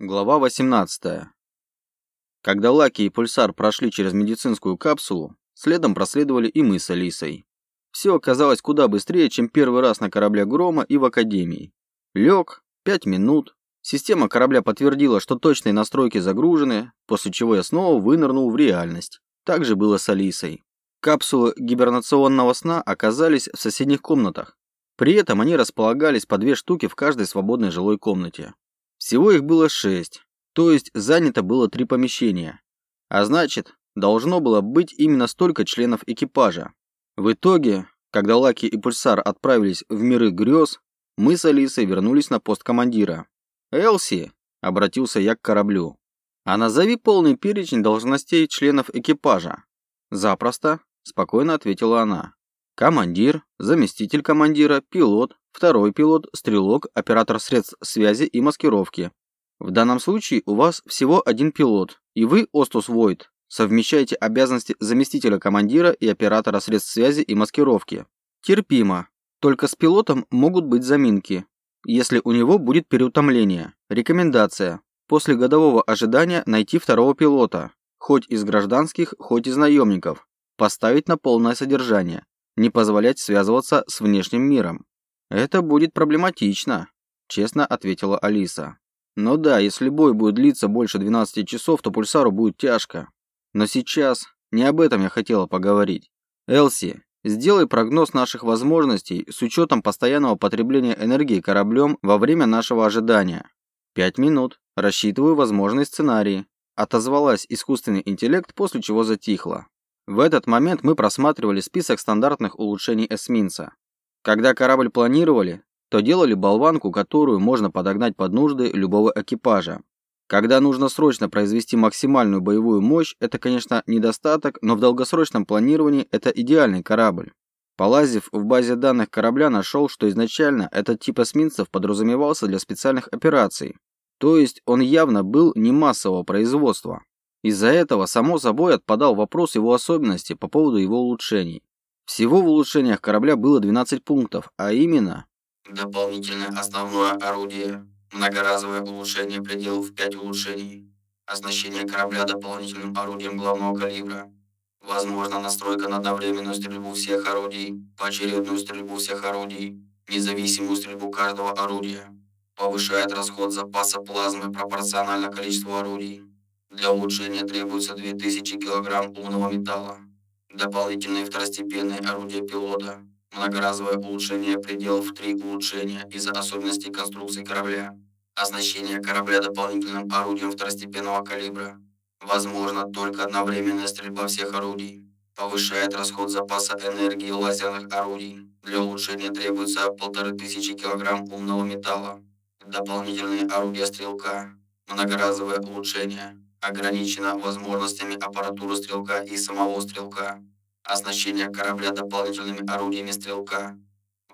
Глава 18. Когда Лаки и Пульсар прошли через медицинскую капсулу, следом проследовали и мы с Алисой. Все оказалось куда быстрее, чем первый раз на корабле Грома и в Академии. Лег, пять минут, система корабля подтвердила, что точные настройки загружены, после чего я снова вынырнул в реальность. Так же было с Алисой. Капсулы гибернационного сна оказались в соседних комнатах. При этом они располагались по две штуки в каждой свободной жилой комнате. Всего их было шесть, то есть занято было три помещения. А значит, должно было быть именно столько членов экипажа. В итоге, когда Лаки и Пульсар отправились в миры грез, мы с Алисой вернулись на пост командира. «Элси», — обратился я к кораблю, — «а назови полный перечень должностей членов экипажа». «Запросто», — спокойно ответила она. «Командир, заместитель командира, пилот, Второй пилот – стрелок, оператор средств связи и маскировки. В данном случае у вас всего один пилот, и вы, Остус Войд, совмещаете обязанности заместителя командира и оператора средств связи и маскировки. Терпимо. Только с пилотом могут быть заминки, если у него будет переутомление. Рекомендация. После годового ожидания найти второго пилота, хоть из гражданских, хоть из наемников. Поставить на полное содержание. Не позволять связываться с внешним миром. «Это будет проблематично», – честно ответила Алиса. «Ну да, если бой будет длиться больше 12 часов, то пульсару будет тяжко. Но сейчас не об этом я хотела поговорить. Элси, сделай прогноз наших возможностей с учетом постоянного потребления энергии кораблем во время нашего ожидания. Пять минут. Рассчитываю возможные сценарии», – отозвалась искусственный интеллект, после чего затихла. В этот момент мы просматривали список стандартных улучшений эсминца. Когда корабль планировали, то делали болванку, которую можно подогнать под нужды любого экипажа. Когда нужно срочно произвести максимальную боевую мощь, это, конечно, недостаток, но в долгосрочном планировании это идеальный корабль. Полазив в базе данных корабля, нашел, что изначально этот тип эсминцев подразумевался для специальных операций. То есть он явно был не массового производства. Из-за этого, само собой, отпадал вопрос его особенностей по поводу его улучшений. Всего в улучшениях корабля было 12 пунктов, а именно... Дополнительное основное орудие. Многоразовое улучшение пределов 5 улучшений. Оснащение корабля дополнительным орудием главного калибра. Возможно настройка на одновременную стрельбу всех орудий, поочередную стрельбу всех орудий, независимую стрельбу каждого орудия. Повышает расход запаса плазмы пропорционально количеству орудий. Для улучшения требуется 2000 кг умного металла. Дополнительные второстепенные орудия пилота. Многоразовое улучшение пределов 3 улучшения из-за особенностей конструкции корабля. Оснащение корабля дополнительным орудием второстепенного калибра. Возможно только одновременная стрельба всех орудий. Повышает расход запаса энергии лазерных орудий. Для улучшения требуется 1500 кг умного металла. Дополнительные орудия стрелка. Многоразовое улучшение ограничено возможностями аппаратуры стрелка и самого стрелка. Оснащение корабля дополнительными орудиями стрелка.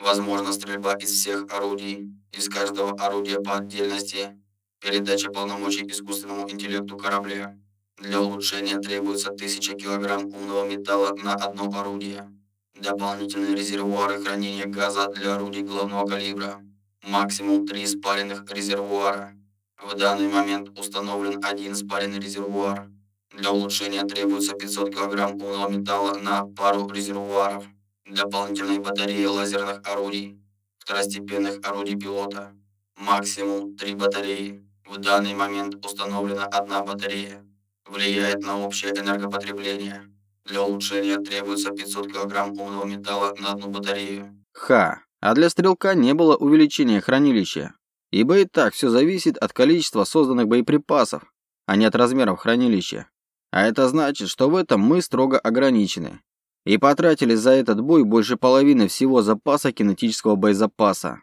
Возможна стрельба из всех орудий, из каждого орудия по отдельности. Передача полномочий искусственному интеллекту корабля. Для улучшения требуется 1000 кг умного металла на одно орудие. Дополнительные резервуары хранения газа для орудий главного калибра. Максимум 3 спаренных резервуара. В данный момент установлен один спаренный резервуар. Для улучшения требуется 500 кг умного металла на пару резервуаров. Дополнительные батареи лазерных орудий. Второстепенных орудий пилота. Максимум 3 батареи. В данный момент установлена одна батарея. Влияет на общее энергопотребление. Для улучшения требуется 500 кг умного металла на одну батарею. Ха, а для стрелка не было увеличения хранилища. Ибо и так все зависит от количества созданных боеприпасов, а не от размеров хранилища. А это значит, что в этом мы строго ограничены. И потратили за этот бой больше половины всего запаса кинетического боезапаса.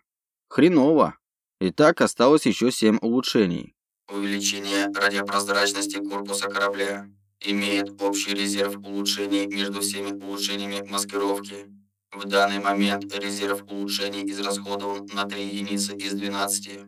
Хреново. И так осталось еще 7 улучшений. Увеличение радиопрозрачности корпуса корабля. Имеет общий резерв улучшений между всеми улучшениями маскировки. В данный момент резерв улучшений израсходован на 3 единицы из 12.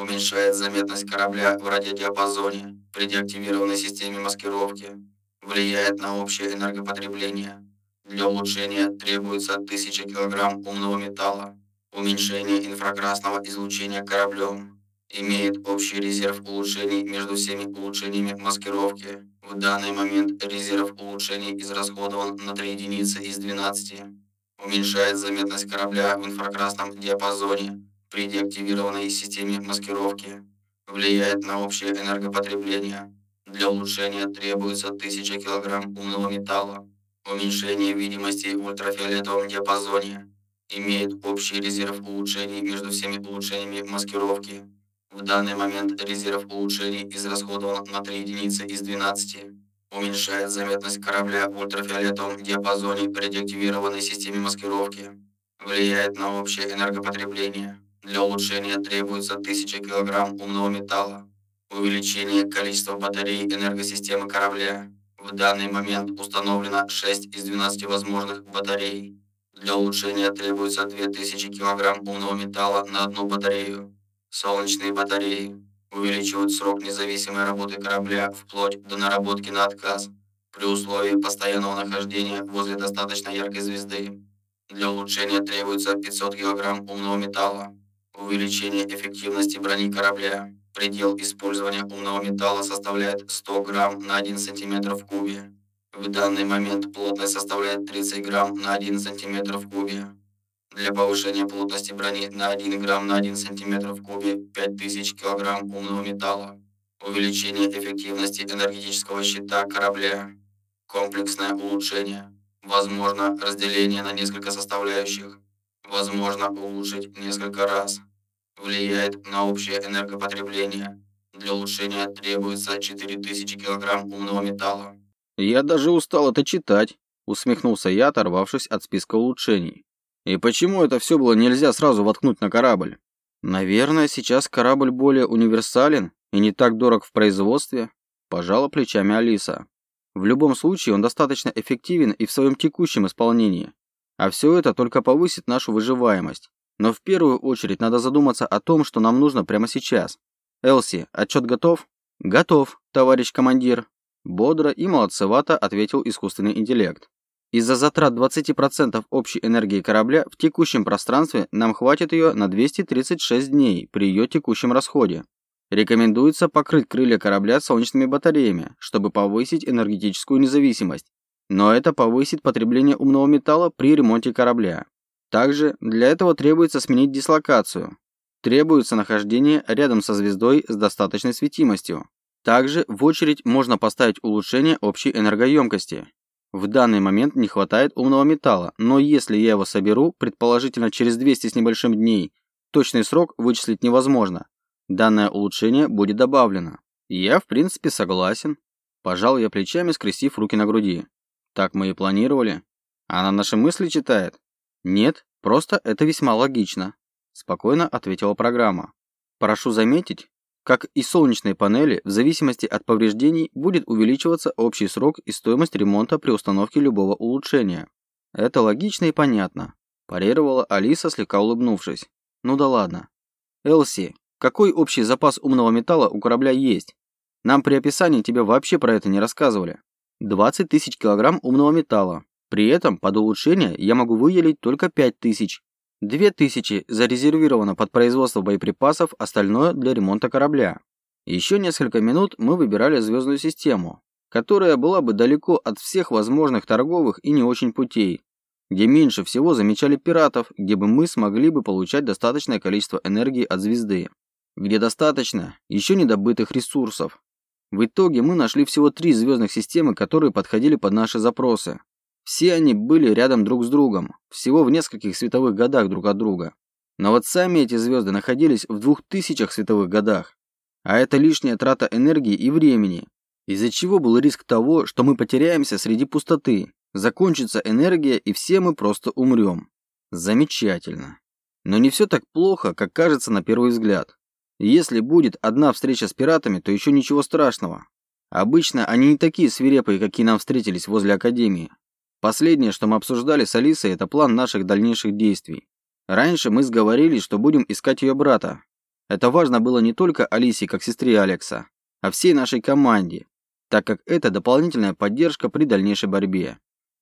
Уменьшает заметность корабля в радиодиапазоне при деактивированной системе маскировки. Влияет на общее энергопотребление. Для улучшения требуется 1000 кг умного металла. Уменьшение инфракрасного излучения кораблем. Имеет общий резерв улучшений между всеми улучшениями маскировки. В данный момент резерв улучшений израсходован на 3 единицы из 12. Уменьшает заметность корабля в инфракрасном диапазоне при деактивированной системе маскировки. Влияет на общее энергопотребление. Для улучшения требуется 1000 кг умного металла. Уменьшение видимости в ультрафиолетовом диапазоне. Имеет общий резерв улучшений между всеми улучшениями маскировки. В данный момент резерв улучшений израсходован на 3 единицы из 12. Уменьшает заметность корабля в ультрафиолетовом диапазоне при деактивированной системе маскировки. Влияет на общее энергопотребление. Для улучшения требуется 1000 кг умного металла. Увеличение количества батарей энергосистемы корабля. В данный момент установлено 6 из 12 возможных батарей. Для улучшения требуется 2000 кг умного металла на одну батарею. Солнечные батареи увеличивают срок независимой работы корабля вплоть до наработки на отказ при условии постоянного нахождения возле достаточно яркой звезды. Для улучшения требуется 500 кг умного металла. Увеличение эффективности брони корабля. Предел использования умного металла составляет 100 грамм на 1 сантиметр в кубе. В данный момент плотность составляет 30 грамм на 1 сантиметр в кубе. Для повышения плотности брони на 1 грамм на 1 сантиметр в кубе 5000 килограмм умного металла. Увеличение эффективности энергетического щита корабля. Комплексное улучшение. Возможно разделение на несколько составляющих. Возможно улучшить несколько раз. Влияет на общее энергопотребление. Для улучшения требуется 4000 килограмм умного металла. Я даже устал это читать, усмехнулся я, оторвавшись от списка улучшений. И почему это все было нельзя сразу воткнуть на корабль? Наверное, сейчас корабль более универсален и не так дорог в производстве, пожала плечами Алиса. В любом случае, он достаточно эффективен и в своем текущем исполнении. А все это только повысит нашу выживаемость. Но в первую очередь надо задуматься о том, что нам нужно прямо сейчас. Элси, отчет готов? Готов, товарищ командир. Бодро и молодцевато ответил искусственный интеллект. Из-за затрат 20% общей энергии корабля в текущем пространстве нам хватит ее на 236 дней при ее текущем расходе. Рекомендуется покрыть крылья корабля солнечными батареями, чтобы повысить энергетическую независимость. Но это повысит потребление умного металла при ремонте корабля. Также для этого требуется сменить дислокацию. Требуется нахождение рядом со звездой с достаточной светимостью. Также в очередь можно поставить улучшение общей энергоемкости. В данный момент не хватает умного металла, но если я его соберу, предположительно через 200 с небольшим дней, точный срок вычислить невозможно. Данное улучшение будет добавлено. Я, в принципе, согласен. Пожал я плечами, скрестив руки на груди. Так мы и планировали. Она наши мысли читает? Нет, просто это весьма логично. Спокойно ответила программа. Прошу заметить, как и солнечные панели, в зависимости от повреждений будет увеличиваться общий срок и стоимость ремонта при установке любого улучшения. Это логично и понятно, парировала Алиса, слегка улыбнувшись. Ну да ладно. Элси, какой общий запас умного металла у корабля есть? Нам при описании тебе вообще про это не рассказывали. 20 тысяч килограмм умного металла. При этом под улучшение я могу выделить только 5 тысяч. Две тысячи зарезервировано под производство боеприпасов, остальное для ремонта корабля. Еще несколько минут мы выбирали звездную систему, которая была бы далеко от всех возможных торговых и не очень путей, где меньше всего замечали пиратов, где бы мы смогли бы получать достаточное количество энергии от звезды, где достаточно еще недобытых ресурсов. В итоге мы нашли всего три звездных системы, которые подходили под наши запросы. Все они были рядом друг с другом, всего в нескольких световых годах друг от друга. Но вот сами эти звезды находились в двух тысячах световых годах. А это лишняя трата энергии и времени, из-за чего был риск того, что мы потеряемся среди пустоты, закончится энергия и все мы просто умрем. Замечательно. Но не все так плохо, как кажется на первый взгляд. Если будет одна встреча с пиратами, то еще ничего страшного. Обычно они не такие свирепые, какие нам встретились возле Академии. Последнее, что мы обсуждали с Алисой, это план наших дальнейших действий. Раньше мы сговорились, что будем искать ее брата. Это важно было не только Алисе, как сестре Алекса, а всей нашей команде, так как это дополнительная поддержка при дальнейшей борьбе.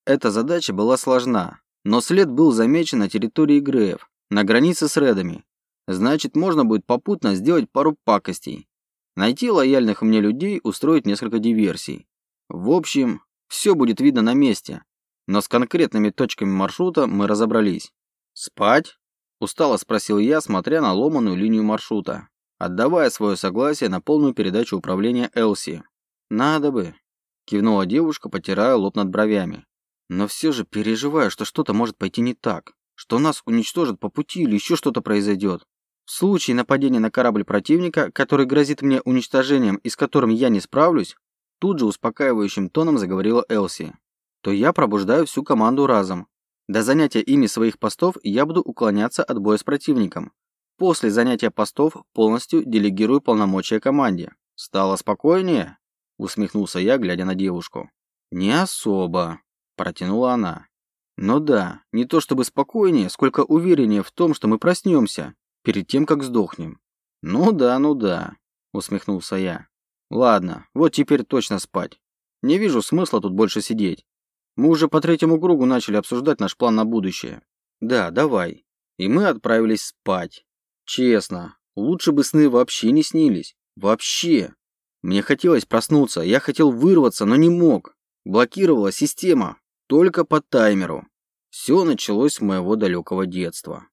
Эта задача была сложна, но след был замечен на территории Греев, на границе с Редами. Значит, можно будет попутно сделать пару пакостей. Найти лояльных мне людей, устроить несколько диверсий. В общем, все будет видно на месте. Но с конкретными точками маршрута мы разобрались. «Спать?» – устало спросил я, смотря на ломаную линию маршрута, отдавая свое согласие на полную передачу управления Элси. «Надо бы», – кивнула девушка, потирая лоб над бровями. «Но все же переживаю, что что-то может пойти не так, что нас уничтожат по пути или еще что-то произойдет. В случае нападения на корабль противника, который грозит мне уничтожением и с которым я не справлюсь, тут же успокаивающим тоном заговорила Элси, то я пробуждаю всю команду разом. До занятия ими своих постов я буду уклоняться от боя с противником. После занятия постов полностью делегирую полномочия команде. Стало спокойнее? Усмехнулся я, глядя на девушку. Не особо, протянула она. Но да, не то чтобы спокойнее, сколько увереннее в том, что мы проснемся перед тем, как сдохнем. Ну да, ну да, усмехнулся я. Ладно, вот теперь точно спать. Не вижу смысла тут больше сидеть. Мы уже по третьему кругу начали обсуждать наш план на будущее. Да, давай. И мы отправились спать. Честно, лучше бы сны вообще не снились. Вообще. Мне хотелось проснуться, я хотел вырваться, но не мог. Блокировала система, только по таймеру. Все началось с моего далекого детства.